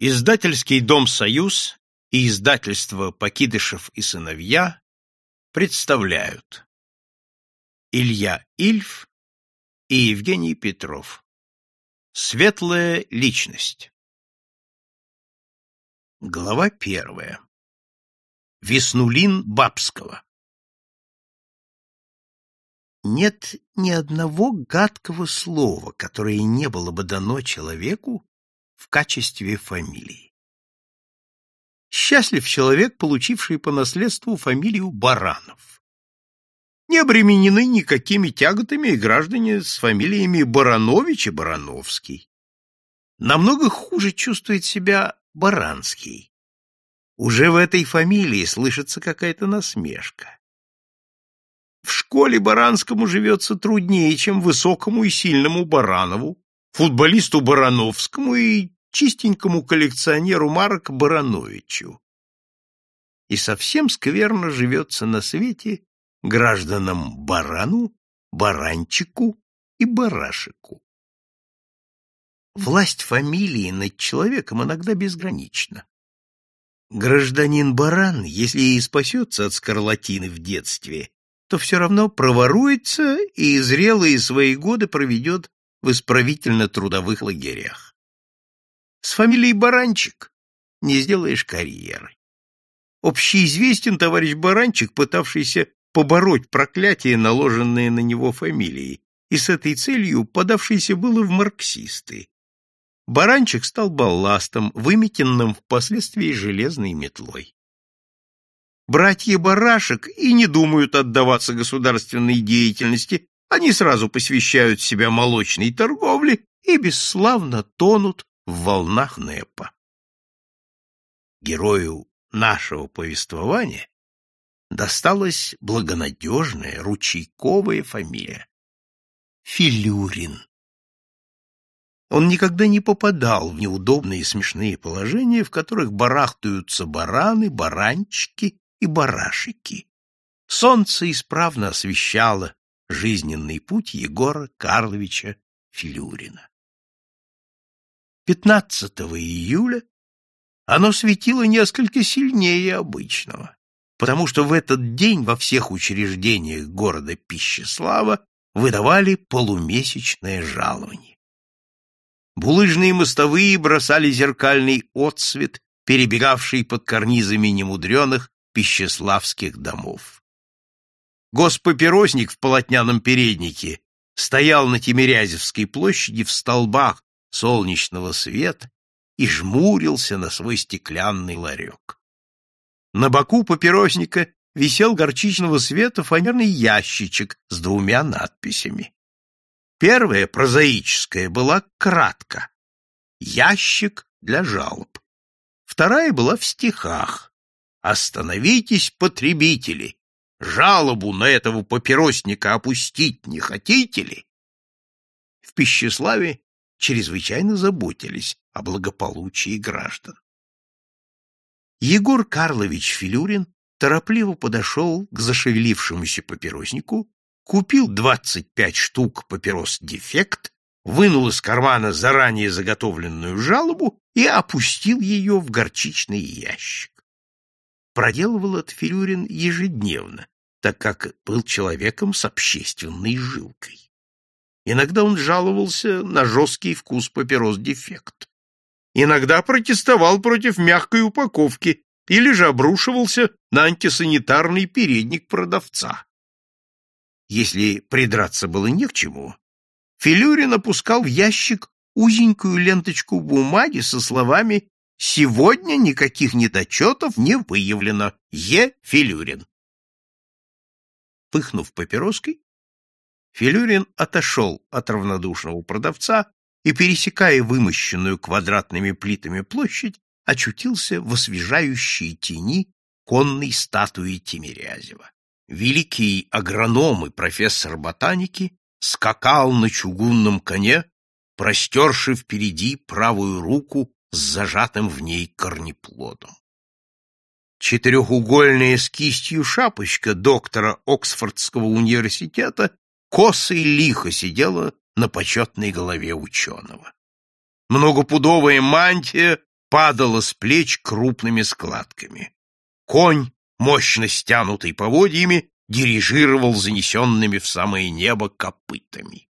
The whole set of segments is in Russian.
Издательский дом «Союз» и издательство «Покидышев и сыновья» представляют Илья Ильф и Евгений Петров. Светлая личность. Глава первая. Веснулин Бабского. Нет ни одного гадкого слова, которое не было бы дано человеку в качестве фамилии. Счастлив человек, получивший по наследству фамилию Баранов. Не обременены никакими тяготами и граждане с фамилиями Баранович и Барановский. Намного хуже чувствует себя Баранский. Уже в этой фамилии слышится какая-то насмешка. В школе Баранскому живется труднее, чем высокому и сильному Баранову, футболисту Барановскому и чистенькому коллекционеру марок Барановичу. И совсем скверно живется на свете гражданам Барану, Баранчику и Барашику. Власть фамилии над человеком иногда безгранична. Гражданин Баран, если и спасется от скарлатины в детстве, то все равно проворуется и зрелые свои годы проведет в исправительно-трудовых лагерях. С фамилией Баранчик не сделаешь карьеры. Общеизвестен товарищ Баранчик, пытавшийся побороть проклятие, наложенное на него фамилией, и с этой целью подавшийся было в марксисты. Баранчик стал балластом, выметенным впоследствии железной метлой. Братья Барашек и не думают отдаваться государственной деятельности, они сразу посвящают себя молочной торговле и бесславно тонут в волнах Непа. Герою нашего повествования досталась благонадежная ручейковая фамилия — Филюрин. Он никогда не попадал в неудобные и смешные положения, в которых барахтаются бараны, баранчики и барашики. Солнце исправно освещало жизненный путь Егора Карловича Филюрина. 15 июля оно светило несколько сильнее обычного, потому что в этот день во всех учреждениях города Пищеслава выдавали полумесячное жалование. Булыжные мостовые бросали зеркальный отсвет, перебегавший под карнизами немудреных пищеславских домов. Госпапиросник в полотняном переднике стоял на Тимирязевской площади в столбах солнечного света и жмурился на свой стеклянный ларек. На боку папиросника висел горчичного света фанерный ящичек с двумя надписями. Первая, прозаическая, была кратко «Ящик для жалоб». Вторая была в стихах Остановитесь, потребители! Жалобу на этого папиросника опустить не хотите ли? В Пищеславе чрезвычайно заботились о благополучии граждан. Егор Карлович Филюрин торопливо подошел к зашевелившемуся папироснику, купил двадцать пять штук папирос «Дефект», вынул из кармана заранее заготовленную жалобу и опустил ее в горчичный ящик проделывал это Филюрин ежедневно, так как был человеком с общественной жилкой. Иногда он жаловался на жесткий вкус папирос-дефект. Иногда протестовал против мягкой упаковки или же обрушивался на антисанитарный передник продавца. Если придраться было не к чему, Филюрин опускал в ящик узенькую ленточку бумаги со словами Сегодня никаких недочетов не выявлено. Е. Филюрин. Пыхнув папироской, Филюрин отошел от равнодушного продавца и, пересекая вымощенную квадратными плитами площадь, очутился в освежающей тени конной статуи Тимирязева. Великий агроном и профессор ботаники скакал на чугунном коне, простерши впереди правую руку с зажатым в ней корнеплодом. Четырехугольная с кистью шапочка доктора Оксфордского университета косо и лихо сидела на почетной голове ученого. Многопудовая мантия падала с плеч крупными складками. Конь, мощно стянутый поводьями, дирижировал занесенными в самое небо копытами.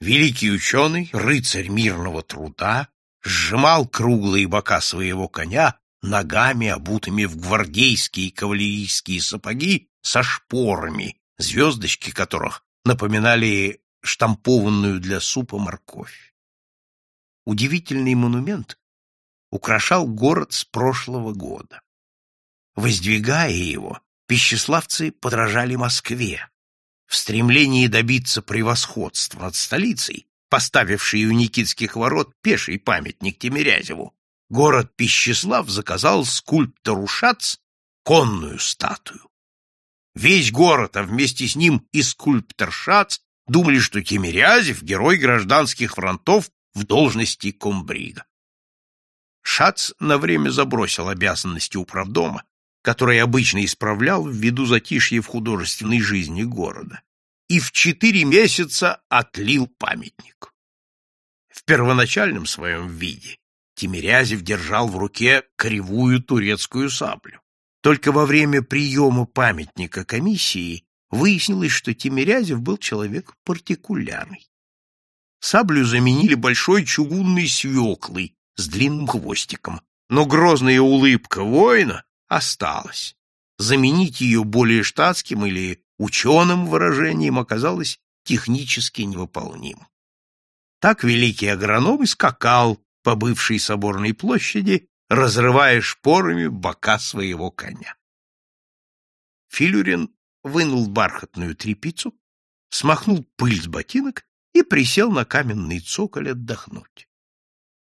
Великий ученый, рыцарь мирного труда, сжимал круглые бока своего коня ногами, обутыми в гвардейские кавалерийские сапоги со шпорами, звездочки которых напоминали штампованную для супа морковь. Удивительный монумент украшал город с прошлого года. Воздвигая его, пищеславцы подражали Москве. В стремлении добиться превосходства над столицей, поставивший у Никитских ворот пеший памятник Тимирязеву, город Пищеслав заказал скульптору Шац конную статую. Весь город, а вместе с ним и скульптор Шац, думали, что Тимирязев — герой гражданских фронтов в должности комбрига. Шац на время забросил обязанности управдома, который обычно исправлял ввиду затишья в художественной жизни города, и в четыре месяца отлил памятник. В первоначальном своем виде Тимирязев держал в руке кривую турецкую саблю. Только во время приема памятника комиссии выяснилось, что Тимирязев был человек партикулярный. Саблю заменили большой чугунной свеклой с длинным хвостиком, но грозная улыбка воина осталась. Заменить ее более штатским или ученым выражением оказалось технически невыполнимым. Так великий агроном и скакал по бывшей соборной площади, разрывая шпорами бока своего коня. Филюрин вынул бархатную тряпицу, смахнул пыль с ботинок и присел на каменный цоколь отдохнуть.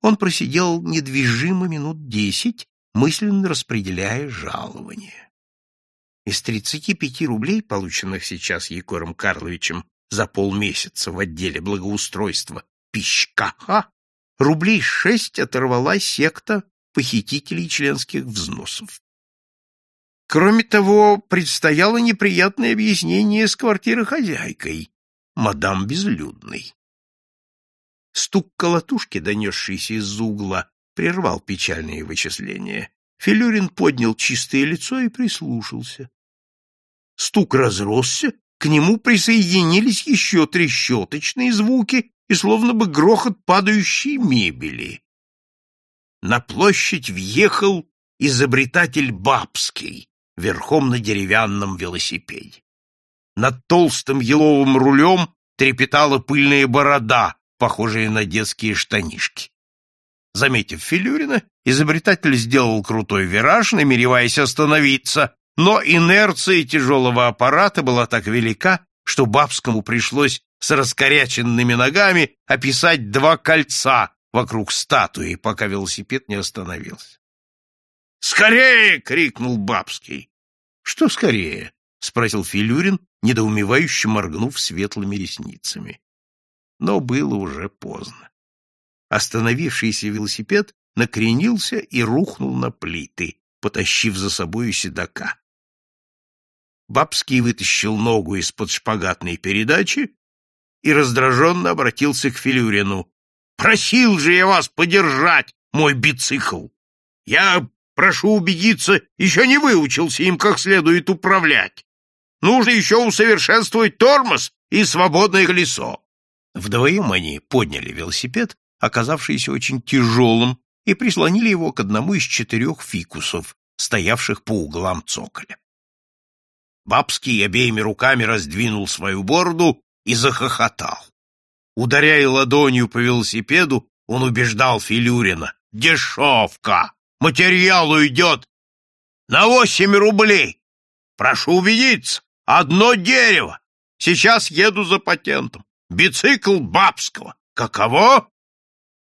Он просидел недвижимо минут десять, мысленно распределяя жалование. Из тридцати пяти рублей, полученных сейчас Егором Карловичем за полмесяца в отделе благоустройства Пищкаха, рублей шесть оторвала секта похитителей членских взносов. Кроме того, предстояло неприятное объяснение с квартирохозяйкой, мадам Безлюдной. Стук колотушки, донесшийся из-за угла, прервал печальные вычисления. Филюрин поднял чистое лицо и прислушался. Стук разросся, к нему присоединились еще трещоточные звуки и словно бы грохот падающей мебели. На площадь въехал изобретатель Бабский, верхом на деревянном велосипеде. Над толстым еловым рулем трепетала пыльная борода, похожая на детские штанишки. Заметив Филюрина, изобретатель сделал крутой вираж, намереваясь остановиться, но инерция тяжелого аппарата была так велика, что Бабскому пришлось с раскоряченными ногами описать два кольца вокруг статуи, пока велосипед не остановился. «Скорее!» — крикнул Бабский. «Что скорее?» — спросил Филюрин, недоумевающе моргнув светлыми ресницами. Но было уже поздно. Остановившийся велосипед накренился и рухнул на плиты, потащив за собою седока. Бабский вытащил ногу из-под шпагатной передачи и раздраженно обратился к Филюрину. «Просил же я вас подержать мой бицикл! Я Прошу убедиться, еще не выучился им как следует управлять. Нужно еще усовершенствовать тормоз и свободное колесо. Вдвоем они подняли велосипед, оказавшийся очень тяжелым, и прислонили его к одному из четырех фикусов, стоявших по углам цоколя. Бабский обеими руками раздвинул свою бороду и захохотал. Ударяя ладонью по велосипеду, он убеждал Филюрина. «Дешевка! Материал уйдет на восемь рублей. Прошу убедиться, одно дерево. Сейчас еду за патентом. Бицикл бабского. Каково?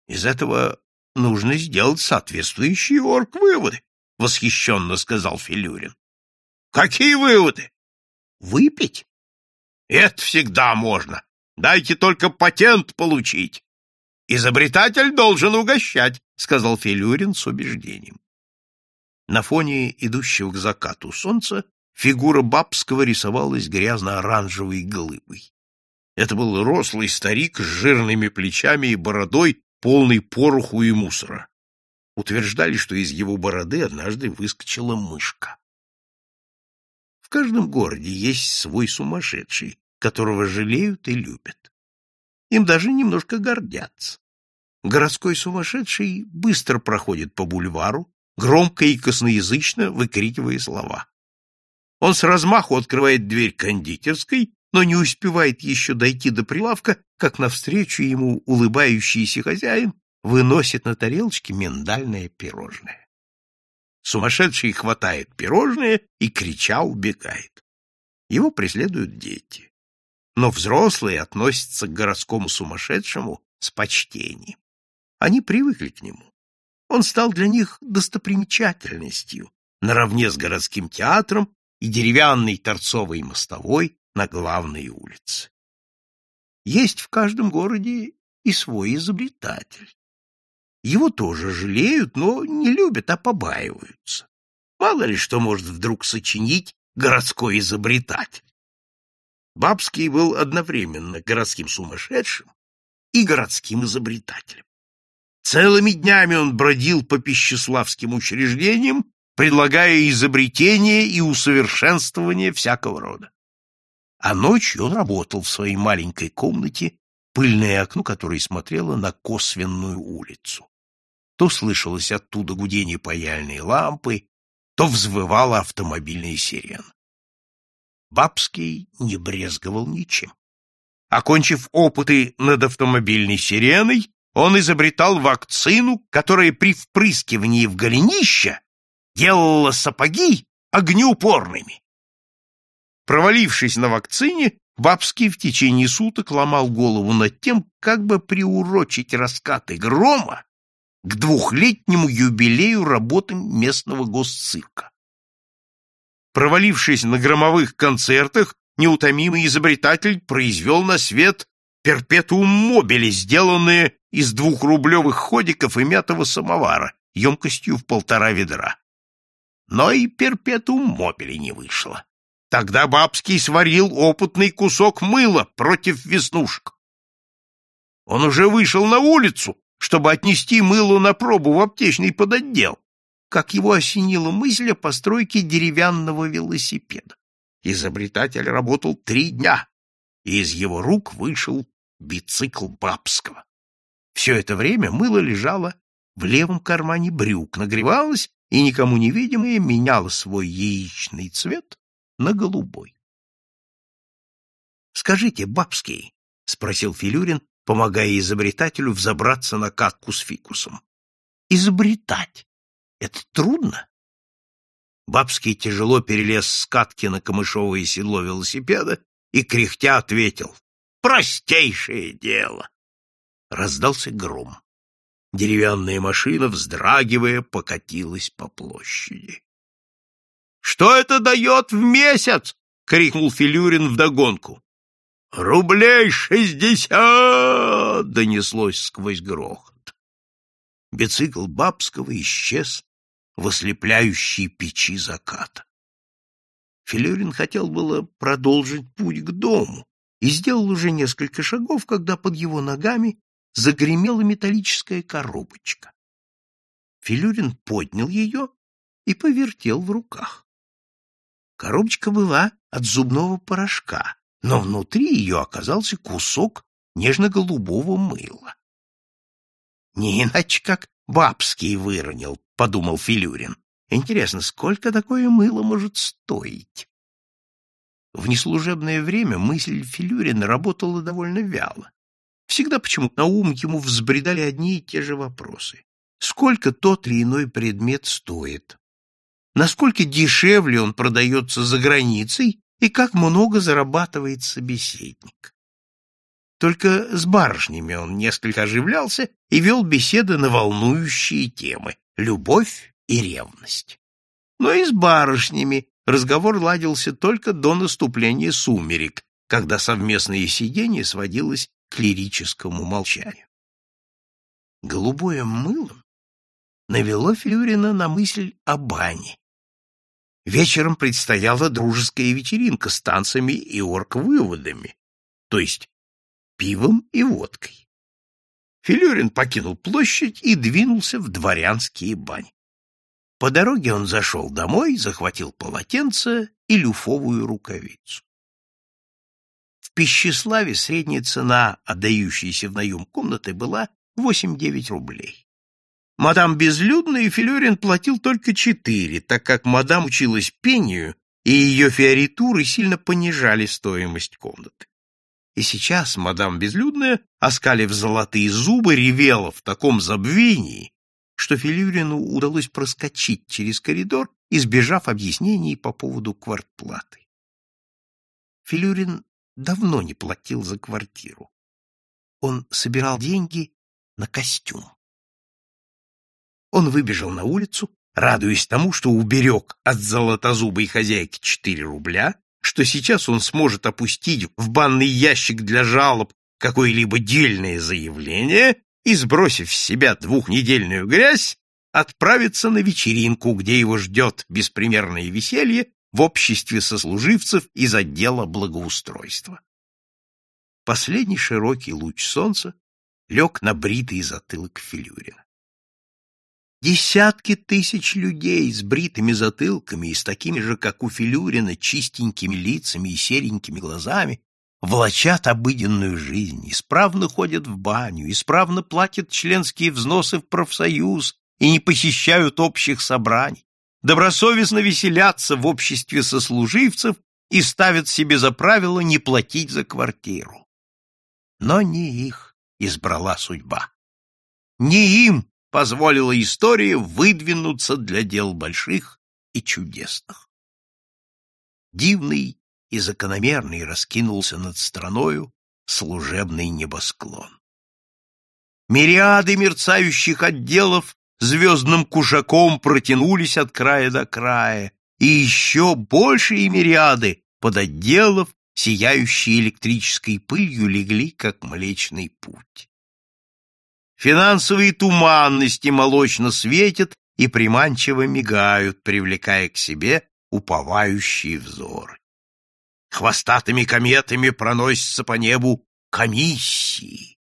Из этого нужно сделать соответствующие орг-выводы, — восхищенно сказал Филюрин. — Какие выводы? — Выпить? — Это всегда можно. Дайте только патент получить. Изобретатель должен угощать. — сказал Филюрин с убеждением. На фоне идущего к закату солнца фигура Бабского рисовалась грязно-оранжевой глыбой. Это был рослый старик с жирными плечами и бородой, полный пороху и мусора. утверждали, что из его бороды однажды выскочила мышка. В каждом городе есть свой сумасшедший, которого жалеют и любят. Им даже немножко гордятся. Городской сумасшедший быстро проходит по бульвару, громко и косноязычно выкрикивая слова. Он с размаху открывает дверь кондитерской, но не успевает еще дойти до прилавка, как навстречу ему улыбающийся хозяин выносит на тарелочке миндальное пирожное. Сумасшедший хватает пирожное и, крича, убегает. Его преследуют дети. Но взрослые относятся к городскому сумасшедшему с почтением. Они привыкли к нему. Он стал для них достопримечательностью, наравне с городским театром и деревянной торцовой мостовой на главной улице. Есть в каждом городе и свой изобретатель. Его тоже жалеют, но не любят, а побаиваются. Мало ли что может вдруг сочинить городской изобретатель. Бабский был одновременно городским сумасшедшим и городским изобретателем. Целыми днями он бродил по пищеславским учреждениям, предлагая изобретения и усовершенствования всякого рода. А ночью он работал в своей маленькой комнате, пыльное окно которой смотрело на косвенную улицу. То слышалось оттуда гудение паяльной лампы, то взвывала автомобильная сирена. Бабский не брезговал ничем. Окончив опыты над автомобильной сиреной, он изобретал вакцину, которая при впрыскивании в голенище делала сапоги огнеупорными. Провалившись на вакцине, Бабский в течение суток ломал голову над тем, как бы приурочить раскаты грома к двухлетнему юбилею работы местного госцирка. Провалившись на громовых концертах, неутомимый изобретатель произвел на свет перпетуум мобили, сделанные из двухрублевых ходиков и мятого самовара, емкостью в полтора ведра. Но и перпетуум мобили не вышло. Тогда Бабский сварил опытный кусок мыла против веснушек. Он уже вышел на улицу, чтобы отнести мыло на пробу в аптечный подотдел, как его осенила мысль о постройке деревянного велосипеда. Изобретатель работал три дня, и из его рук вышел бицикл Бабского. Все это время мыло лежало в левом кармане брюк, нагревалось и, никому невидимое, меняло свой яичный цвет на голубой. — Скажите, Бабский, — спросил Филюрин, помогая изобретателю взобраться на катку с фикусом. Изобретать — это трудно? Бабский тяжело перелез с катки на камышовое седло велосипеда и, кряхтя, ответил. «Простейшее дело!» Раздался гром. Деревянная машина, вздрагивая, покатилась по площади. «Что это дает в месяц?» — крикнул Филюрин вдогонку. «Рублей шестьдесят!» — донеслось сквозь грохот. Бицикл Бабского исчез в ослепляющей печи заката. Филюрин хотел было продолжить путь к дому и сделал уже несколько шагов, когда под его ногами загремела металлическая коробочка. Филюрин поднял ее и повертел в руках. Коробочка была от зубного порошка, но внутри ее оказался кусок нежно-голубого мыла. Не иначе как бабский выронил, — подумал Филюрин. Интересно, сколько такое мыло может стоить? В неслужебное время мысль Филюрина работала довольно вяло. Всегда почему-то на ум ему взбредали одни и те же вопросы. Сколько тот или иной предмет стоит? Насколько дешевле он продается за границей и как много зарабатывает собеседник. Только с барышнями он несколько оживлялся и вел беседы на волнующие темы — любовь и ревность. Но и с барышнями разговор ладился только до наступления сумерек, когда совместное сидение сводилось к лирическому молчанию. Голубое мыло навело Флюрина на мысль о бане. Вечером предстояла дружеская вечеринка с танцами и орг-выводами, то есть пивом и водкой. Филюрин покинул площадь и двинулся в дворянские бани. По дороге он зашел домой, захватил полотенце и люфовую рукавицу. В Пищеславе средняя цена, отдающаяся в наем комнаты, была 8-9 рублей. Мадам Безлюдная Филюрин платил только 4, так как мадам училась пению, и ее фиоритуры сильно понижали стоимость комнаты. И сейчас мадам Безлюдная, оскалив золотые зубы, ревела в таком забвении, что Филюрину удалось проскочить через коридор, избежав объяснений по поводу квартплаты. Филюрин давно не платил за квартиру. Он собирал деньги на костюм. Он выбежал на улицу, радуясь тому, что уберег от золотозубой хозяйки четыре рубля, что сейчас он сможет опустить в банный ящик для жалоб какое-либо дельное заявление и, сбросив с себя двухнедельную грязь, отправиться на вечеринку, где его ждет беспримерное веселье в обществе сослуживцев из отдела благоустройства. Последний широкий луч солнца лег на бритый затылок Филюрина. Десятки тысяч людей с бритыми затылками и с такими же, как у Филюрина, чистенькими лицами и серенькими глазами влачат обыденную жизнь, исправно ходят в баню, исправно платят членские взносы в профсоюз и не посещают общих собраний, добросовестно веселятся в обществе сослуживцев и ставят себе за правило не платить за квартиру. Но не их избрала судьба. Не им позволила история выдвинуться для дел больших и чудесных. Дивный и закономерный раскинулся над страною служебный небосклон. Мириады мерцающих отделов звездным кушаком протянулись от края до края, и еще большие мириады подотделов, сияющие электрической пылью, легли, как Млечный Путь. Финансовые туманности молочно светят и приманчиво мигают, привлекая к себе уповающие взоры. Хвостатыми кометами проносятся по небу комиссии,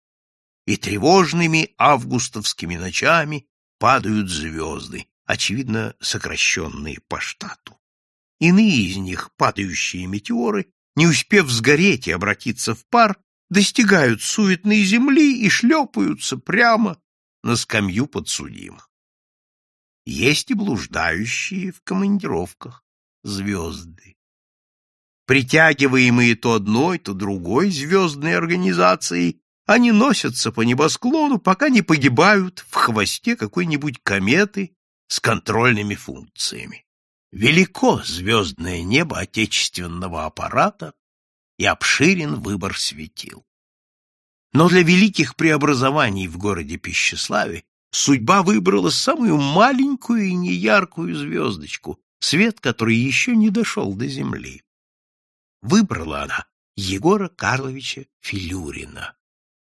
и тревожными августовскими ночами падают звезды, очевидно, сокращенные по штату. Иные из них, падающие метеоры, не успев сгореть и обратиться в пар, достигают суетной земли и шлепаются прямо на скамью подсудимых. Есть и блуждающие в командировках звезды притягиваемые то одной, то другой звездной организацией, они носятся по небосклону, пока не погибают в хвосте какой-нибудь кометы с контрольными функциями. Велико звездное небо отечественного аппарата и обширен выбор светил. Но для великих преобразований в городе Пищеславе судьба выбрала самую маленькую и неяркую звездочку, свет который еще не дошел до Земли. Выбрала она Егора Карловича Филюрина,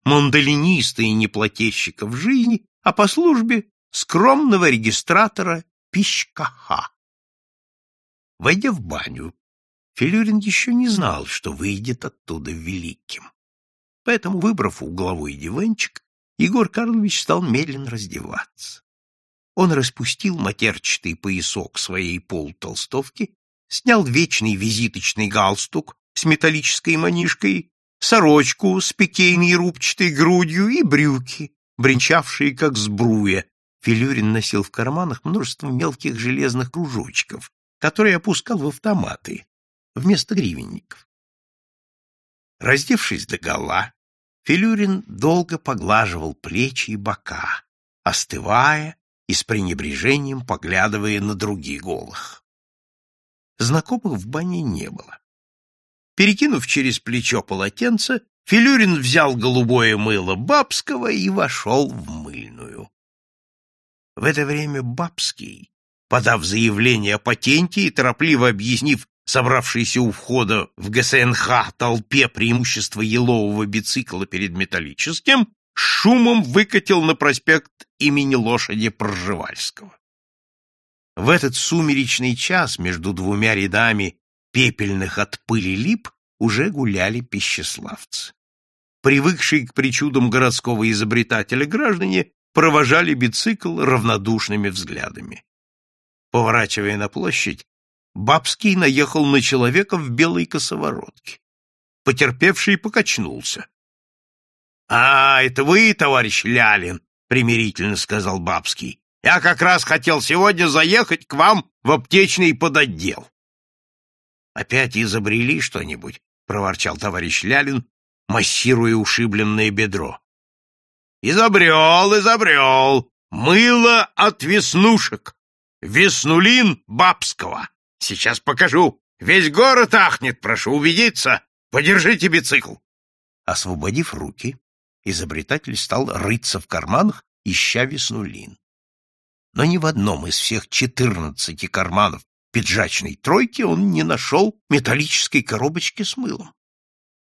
мандолиниста и неплательщика в жизни, а по службе скромного регистратора Пищкаха. Войдя в баню, Филюрин еще не знал, что выйдет оттуда великим. Поэтому, выбрав угловой диванчик, Егор Карлович стал медленно раздеваться. Он распустил матерчатый поясок своей полутолстовки снял вечный визиточный галстук с металлической манишкой, сорочку с пикейной рубчатой грудью и брюки, бренчавшие как сбруя. Филюрин носил в карманах множество мелких железных кружочков, которые опускал в автоматы вместо гривенников. Раздевшись до гола, Филюрин долго поглаживал плечи и бока, остывая и с пренебрежением поглядывая на других голых. Знакомых в бане не было. Перекинув через плечо полотенце, Филюрин взял голубое мыло Бабского и вошел в мыльную. В это время Бабский, подав заявление о патенте и торопливо объяснив собравшейся у входа в ГСНХ толпе преимущество елового бицикла перед металлическим, шумом выкатил на проспект имени лошади Пржевальского. В этот сумеречный час между двумя рядами пепельных от пыли лип уже гуляли пищеславцы. привыкшие к причудам городского изобретателя граждане провожали бицикл равнодушными взглядами. Поворачивая на площадь, Бабский наехал на человека в белой косоворотке. Потерпевший покачнулся. — А, это вы, товарищ Лялин, — примирительно сказал Бабский. — Я как раз хотел сегодня заехать к вам в аптечный подотдел. — Опять изобрели что-нибудь? — проворчал товарищ Лялин, массируя ушибленное бедро. — Изобрел, изобрел! Мыло от веснушек! Веснулин Бабского! Сейчас покажу! Весь город ахнет, прошу убедиться! Подержите бицикл!» Освободив руки, изобретатель стал рыться в карманах, ища веснулин. Но ни в одном из всех четырнадцати карманов пиджачной тройки он не нашел металлической коробочки с мылом.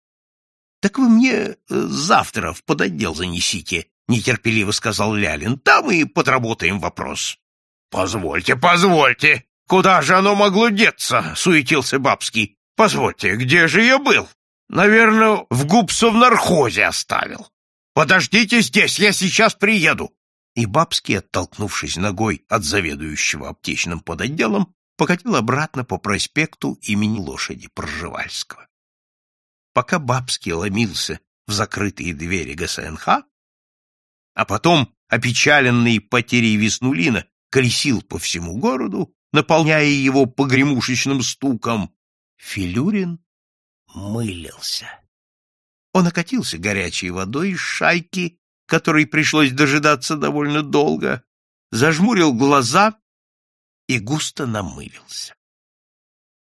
— Так вы мне э, завтра в подотдел занесите, — нетерпеливо сказал Лялин. — Там и подработаем вопрос. — Позвольте, позвольте! Куда же оно могло деться? — суетился Бабский. — Позвольте, где же я был? Наверное, в губсовнархозе оставил. Подождите здесь, я сейчас приеду. И Бабский, оттолкнувшись ногой от заведующего аптечным подотделом, покатил обратно по проспекту имени лошади Пржевальского. Пока Бабский ломился в закрытые двери ГСНХ, а потом, опечаленный потерей Веснулина, колесил по всему городу, наполняя его погремушечным стуком, Филюрин мылился. Он окатился горячей водой из шайки, которой пришлось дожидаться довольно долго, зажмурил глаза и густо намылился.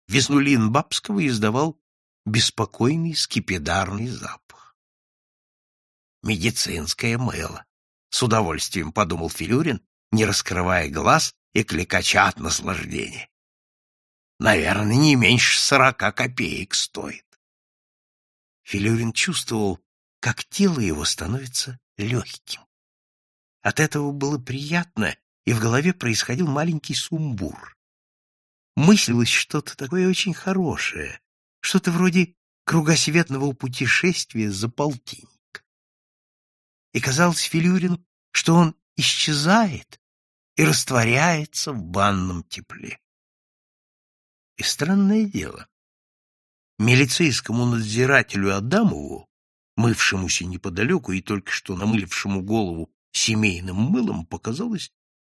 Веснулин Бабского издавал беспокойный скипидарный запах. «Медицинское мыло», — с удовольствием подумал Филюрин, не раскрывая глаз и кликача от наслаждения. «Наверное, не меньше сорока копеек стоит». Филюрин чувствовал, как тело его становится легким. От этого было приятно, и в голове происходил маленький сумбур. Мыслилось что-то такое очень хорошее, что-то вроде кругосветного путешествия за полтинник. И казалось Филюрину, что он исчезает и растворяется в банном тепле. И странное дело, Милицейскому надзирателю Адамову, мывшемуся неподалеку и только что намылившему голову семейным мылом, показалось,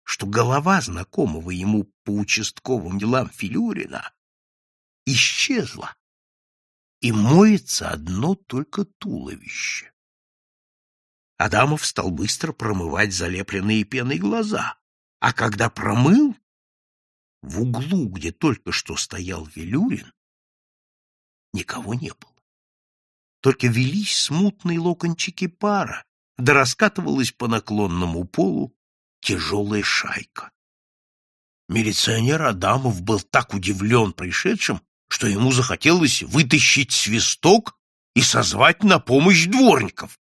что голова знакомого ему по участковым делам Филюрина исчезла, и моется одно только туловище. Адамов стал быстро промывать залепленные пеной глаза, а когда промыл, в углу, где только что стоял Филюрин, никого не было. Только велись смутные локончики пара, да раскатывалась по наклонному полу тяжелая шайка. Милиционер Адамов был так удивлен пришедшим, что ему захотелось вытащить свисток и созвать на помощь дворников.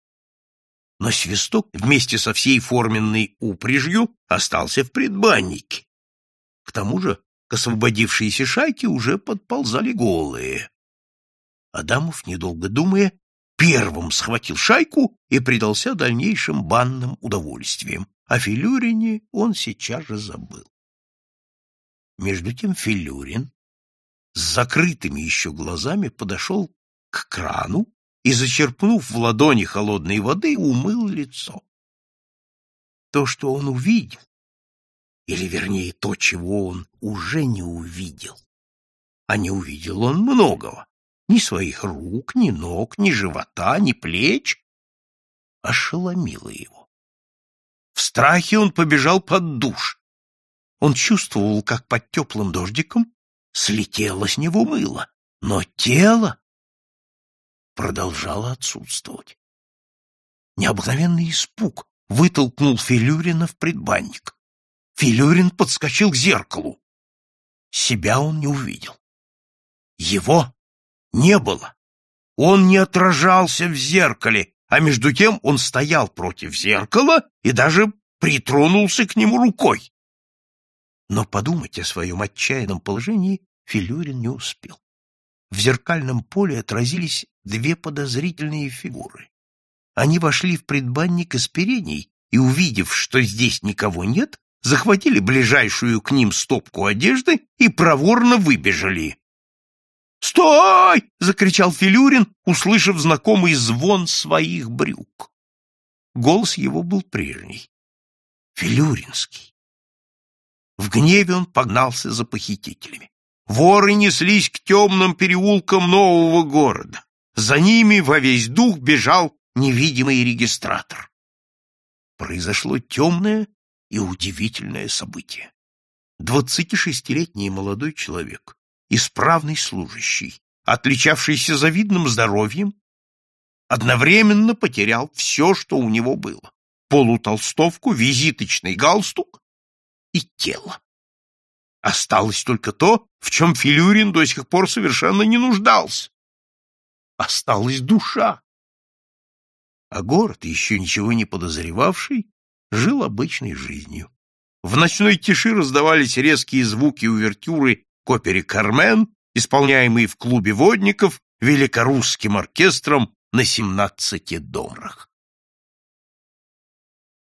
Но свисток вместе со всей форменной упряжью остался в предбаннике. К тому же к освободившейся шайке уже подползали голые. Адамов, недолго думая, первым схватил шайку и предался дальнейшим банным удовольствиям. О Филюрине он сейчас же забыл. Между тем Филюрин с закрытыми еще глазами подошел к крану и, зачерпнув в ладони холодной воды, умыл лицо. То, что он увидел, или, вернее, то, чего он уже не увидел, а не увидел он многого, ни своих рук, ни ног, ни живота, ни плеч, ошеломило его. В страхе он побежал под душ. Он чувствовал, как под теплым дождиком слетело с него мыло, но тело продолжало отсутствовать. Необыкновенный испуг вытолкнул Филюрина в предбанник. Филюрин подскочил к зеркалу. Себя он не увидел. Его не было. Он не отражался в зеркале, а между тем он стоял против зеркала и даже притронулся к нему рукой. Но подумать о своем отчаянном положении Филюрин не успел. В зеркальном поле отразились две подозрительные фигуры. Они вошли в предбанник из передней и, увидев, что здесь никого нет, захватили ближайшую к ним стопку одежды и проворно выбежали. «Стой!» — закричал Филюрин, услышав знакомый звон своих брюк. Голос его был прежний. Филюринский. В гневе он погнался за похитителями. Воры неслись к темным переулкам нового города. За ними во весь дух бежал невидимый регистратор. Произошло темное и удивительное событие. Двадцатишестилетний молодой человек, исправный служащий, отличавшийся завидным здоровьем, одновременно потерял все, что у него было — полутолстовку, визиточный галстук и тело. Осталось только то, в чем Филюрин до сих пор совершенно не нуждался. Осталась душа. А город, еще ничего не подозревавший, жил обычной жизнью. В ночной тиши раздавались резкие звуки увертюры к опере «Кармен», исполняемые в клубе водников великорусским оркестром на семнадцати домрах.